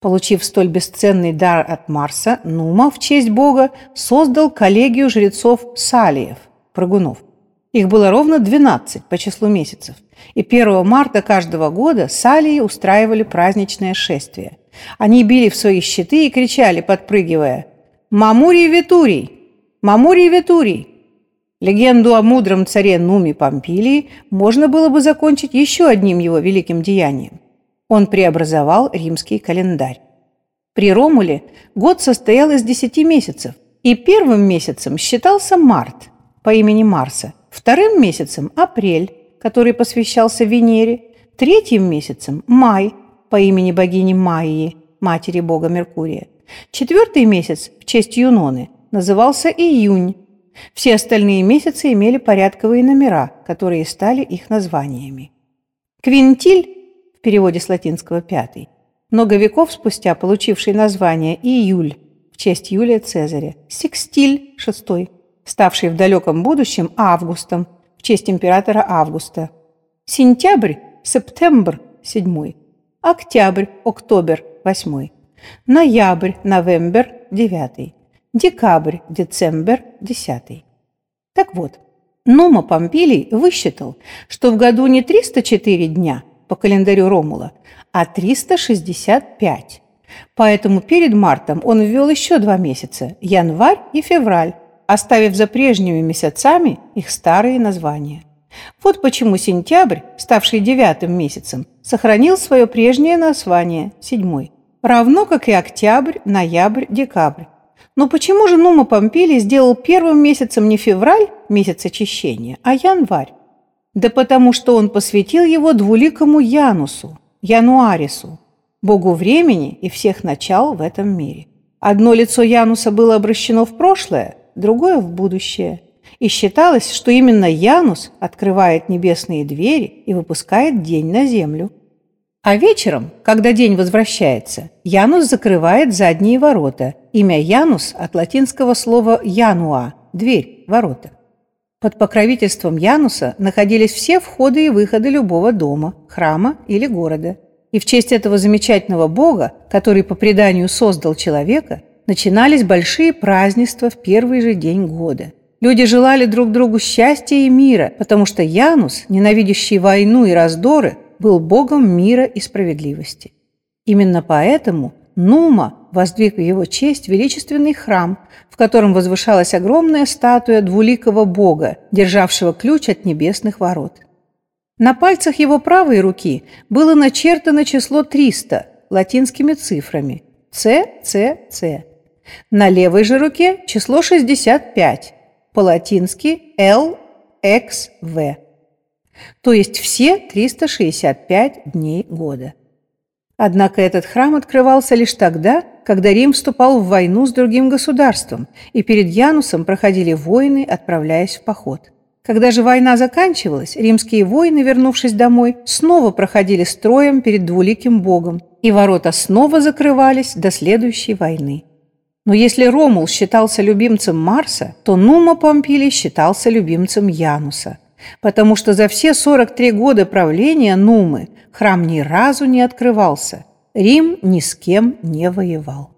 Получив столь бесценный дар от Марса, Нума в честь бога создал коллегию жрецов Салиев, прыгунов. Их было ровно 12 по числу месяцев. И 1 марта каждого года Салии устраивали праздничное шествие. Они били в свои щиты и кричали, подпрыгивая «Мамурий Ветурий! Мамурий Ветурий!» Легенду о мудром царе Нуми Помпилии можно было бы закончить еще одним его великим деянием. Он преобразовал римский календарь. При Ромуле год состоял из десяти месяцев, и первым месяцем считался март по имени Марса, вторым месяцем – апрель, который посвящался Венере, третьим месяцем – май по имени богини Майи, матери бога Меркурия. Четвертый месяц в честь Юноны назывался июнь, все остальные месяцы имели порядковые номера, которые стали их названиями. Квинтиль, переводе с латинского «пятый», много веков спустя получивший название июль в честь Юлия Цезаря, секстиль, шестой, ставший в далеком будущем августом в честь императора Августа, сентябрь, септембр, седьмой, октябрь, октобер, восьмой, ноябрь, новембер, девятый, декабрь, децембер, 10. Так вот, Нума Помпилий высчитал, что в году не 304 дня по календарю Ромула, а 365. Поэтому перед мартом он ввел еще два месяца – январь и февраль, оставив за прежними месяцами их старые названия. Вот почему сентябрь, ставший девятым месяцем, сохранил свое прежнее название – седьмой, равно как и октябрь, ноябрь, декабрь, но почему же Нума Помпилий сделал первым месяцем не февраль, месяц очищения, а январь? Да потому что он посвятил его двуликому Янусу, Януарису, богу времени и всех начал в этом мире. Одно лицо Януса было обращено в прошлое, другое – в будущее. И считалось, что именно Янус открывает небесные двери и выпускает день на землю. А вечером, когда день возвращается, Янус закрывает задние ворота. Имя Янус от латинского слова «януа» – дверь, ворота. Под покровительством Януса находились все входы и выходы любого дома, храма или города. И в честь этого замечательного бога, который по преданию создал человека, начинались большие празднества в первый же день года. Люди желали друг другу счастья и мира, потому что Янус, ненавидящий войну и раздоры, был богом мира и справедливости. Именно поэтому Нума воздвиг в его честь величественный храм, в котором возвышалась огромная статуя двуликого бога, державшего ключ от небесных ворот. На пальцах его правой руки было начертано число 300 латинскими цифрами С. На левой же руке число 65, по-латински В то есть все 365 дней года. Однако этот храм открывался лишь тогда, когда Рим вступал в войну с другим государством, и перед Янусом проходили войны, отправляясь в поход. Когда же война заканчивалась, римские воины, вернувшись домой, снова проходили строем перед двуликим богом, и ворота снова закрывались до следующей войны. Но если Ромул считался любимцем Марса, то Нума Помпилий считался любимцем Януса – потому что за все 43 года правления Нумы храм ни разу не открывался, Рим ни с кем не воевал.